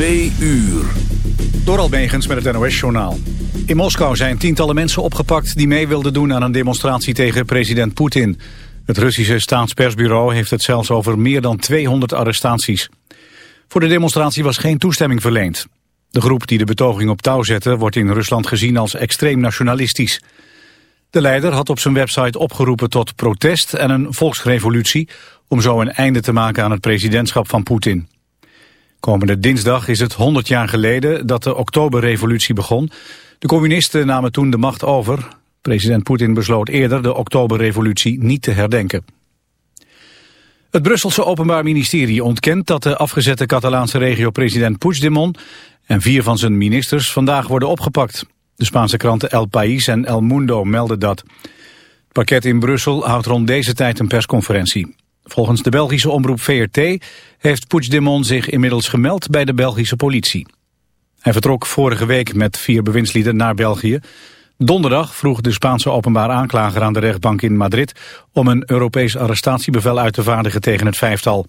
Twee uur. Door Almegens met het NOS-journaal. In Moskou zijn tientallen mensen opgepakt die mee wilden doen aan een demonstratie tegen president Poetin. Het Russische staatspersbureau heeft het zelfs over meer dan 200 arrestaties. Voor de demonstratie was geen toestemming verleend. De groep die de betoging op touw zette wordt in Rusland gezien als extreem nationalistisch. De leider had op zijn website opgeroepen tot protest en een volksrevolutie... om zo een einde te maken aan het presidentschap van Poetin. Komende dinsdag is het 100 jaar geleden dat de oktoberrevolutie begon. De communisten namen toen de macht over. President Poetin besloot eerder de oktoberrevolutie niet te herdenken. Het Brusselse Openbaar Ministerie ontkent dat de afgezette Catalaanse regio-president Puigdemont en vier van zijn ministers vandaag worden opgepakt. De Spaanse kranten El País en El Mundo melden dat. Het pakket in Brussel houdt rond deze tijd een persconferentie. Volgens de Belgische omroep VRT heeft Puigdemont zich inmiddels gemeld bij de Belgische politie. Hij vertrok vorige week met vier bewindslieden naar België. Donderdag vroeg de Spaanse openbaar aanklager aan de rechtbank in Madrid... om een Europees arrestatiebevel uit te vaardigen tegen het vijftal.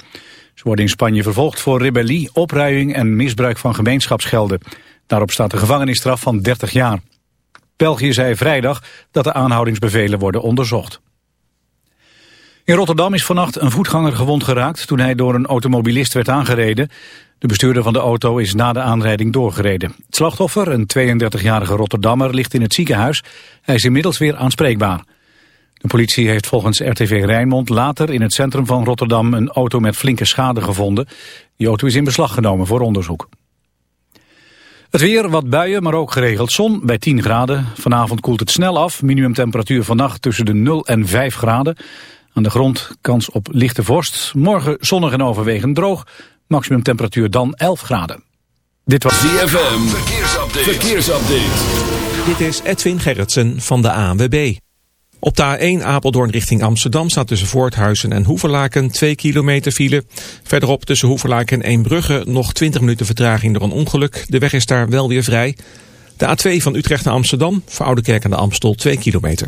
Ze worden in Spanje vervolgd voor rebellie, opruiing en misbruik van gemeenschapsgelden. Daarop staat een gevangenisstraf van 30 jaar. België zei vrijdag dat de aanhoudingsbevelen worden onderzocht. In Rotterdam is vannacht een voetganger gewond geraakt toen hij door een automobilist werd aangereden. De bestuurder van de auto is na de aanrijding doorgereden. Het slachtoffer, een 32-jarige Rotterdammer, ligt in het ziekenhuis. Hij is inmiddels weer aanspreekbaar. De politie heeft volgens RTV Rijnmond later in het centrum van Rotterdam een auto met flinke schade gevonden. Die auto is in beslag genomen voor onderzoek. Het weer, wat buien, maar ook geregeld zon bij 10 graden. Vanavond koelt het snel af. Minimumtemperatuur vannacht tussen de 0 en 5 graden. Aan de grond kans op lichte vorst. Morgen zonnig en overwegend droog. Maximum temperatuur dan 11 graden. Dit was ZFM. Verkeersupdate. Verkeersupdate. Dit is Edwin Gerritsen van de ANWB. Op de A1 Apeldoorn richting Amsterdam staat tussen Voorthuizen en Hoeverlaken 2 kilometer file. Verderop tussen Hoeverlaken en Eembrugge nog 20 minuten vertraging door een ongeluk. De weg is daar wel weer vrij. De A2 van Utrecht naar Amsterdam, voor Oudekerk aan de Amstel 2 kilometer.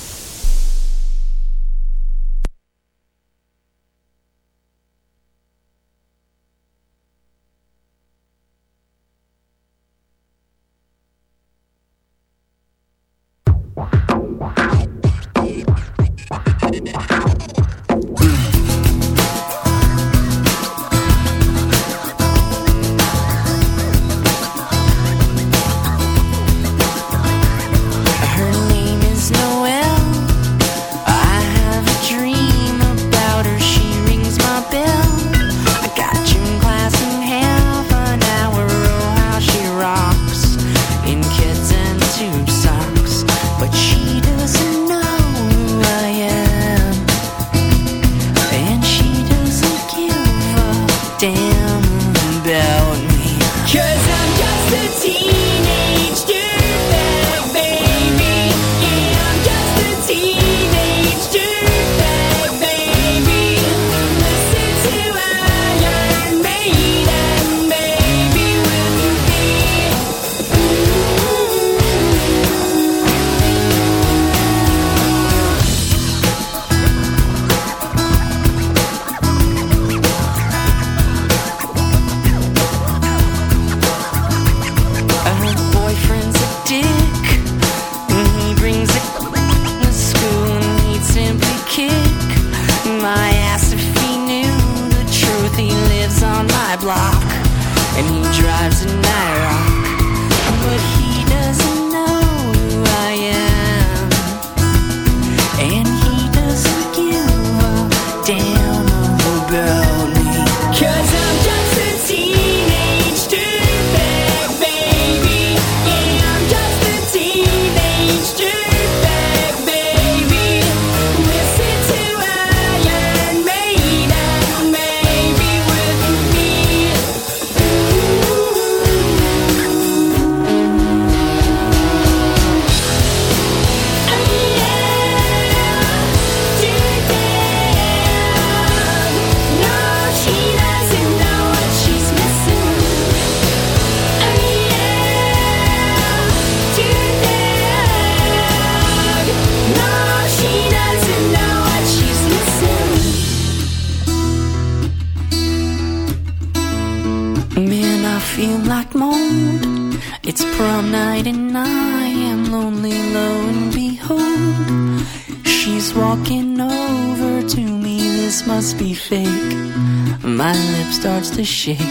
enxergue.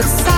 but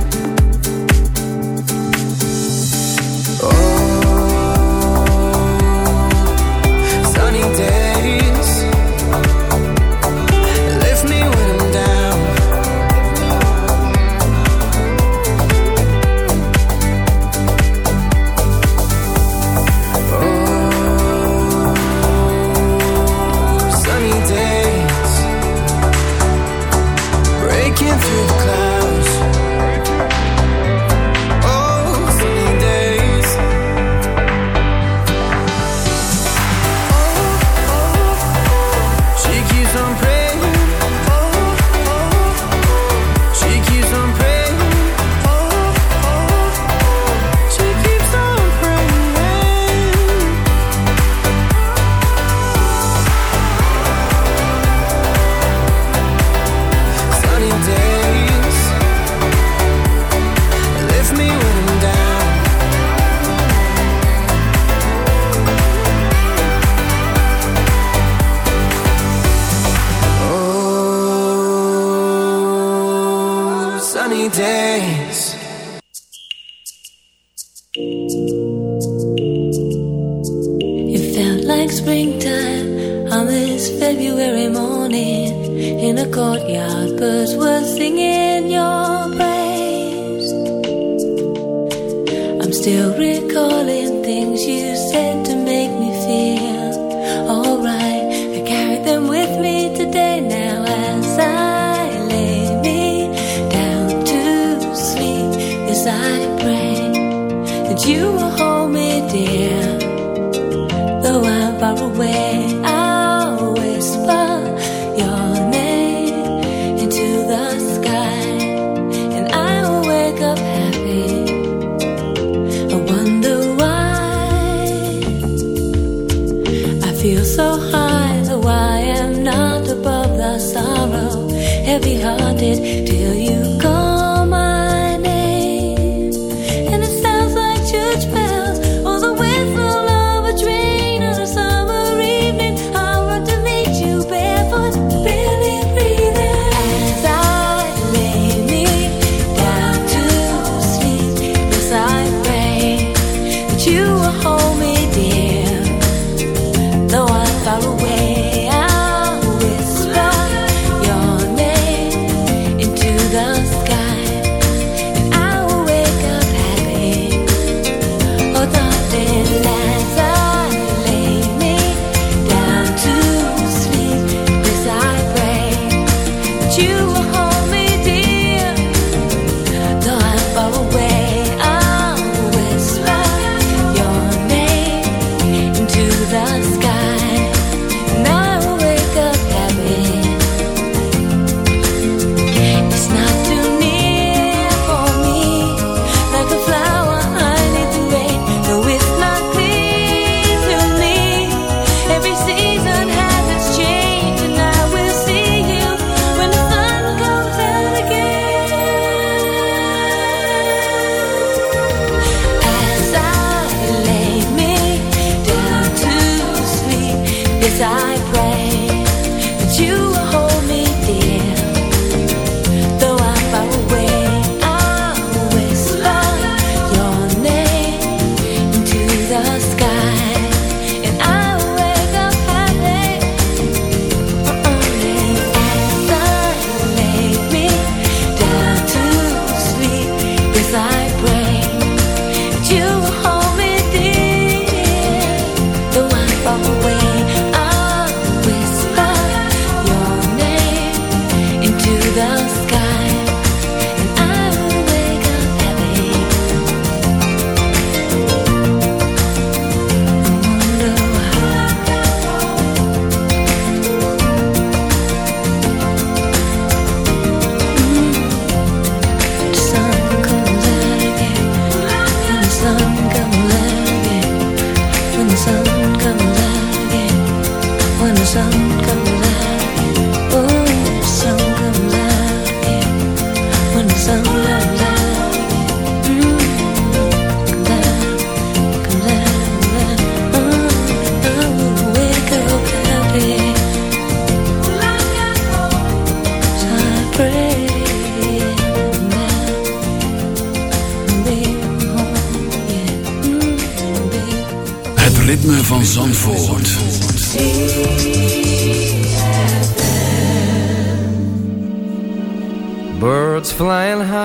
Still recalling things you said.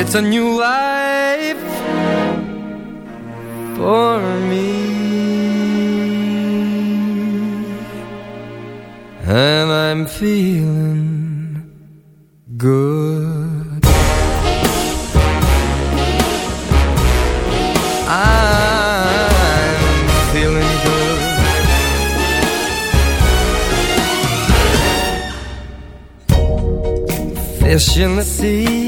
it's a new life for me. And I'm feeling good. I'm feeling good. Fish in the sea,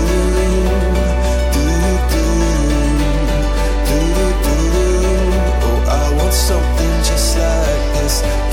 us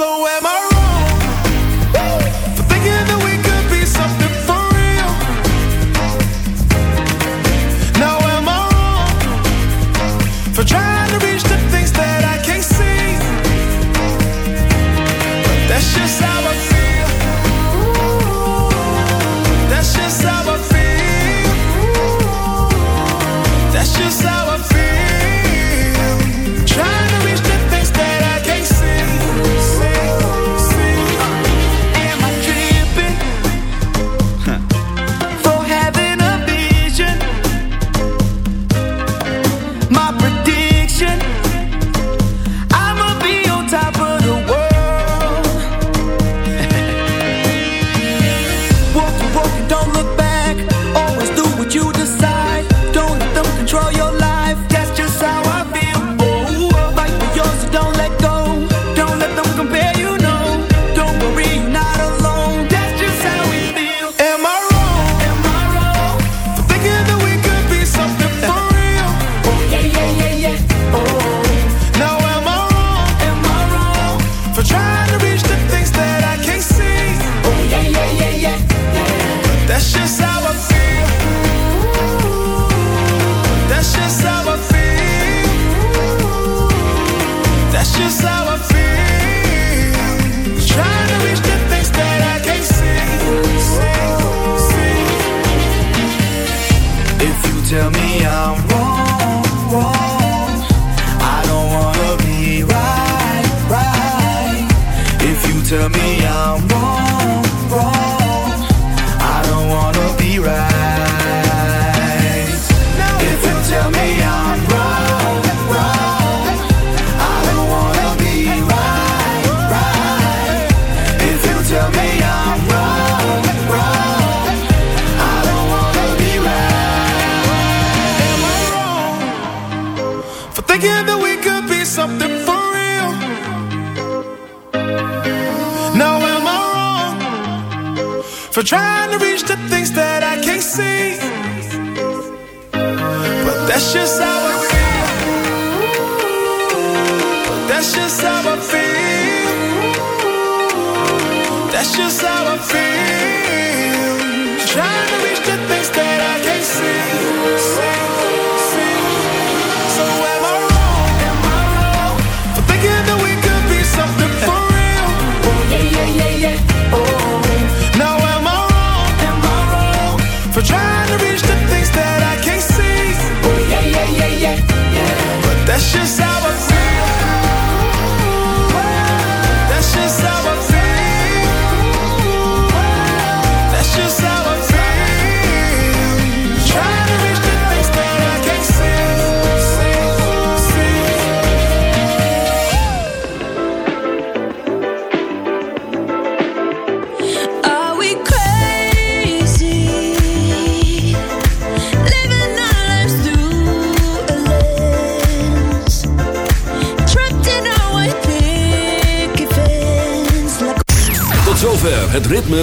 So am I to me.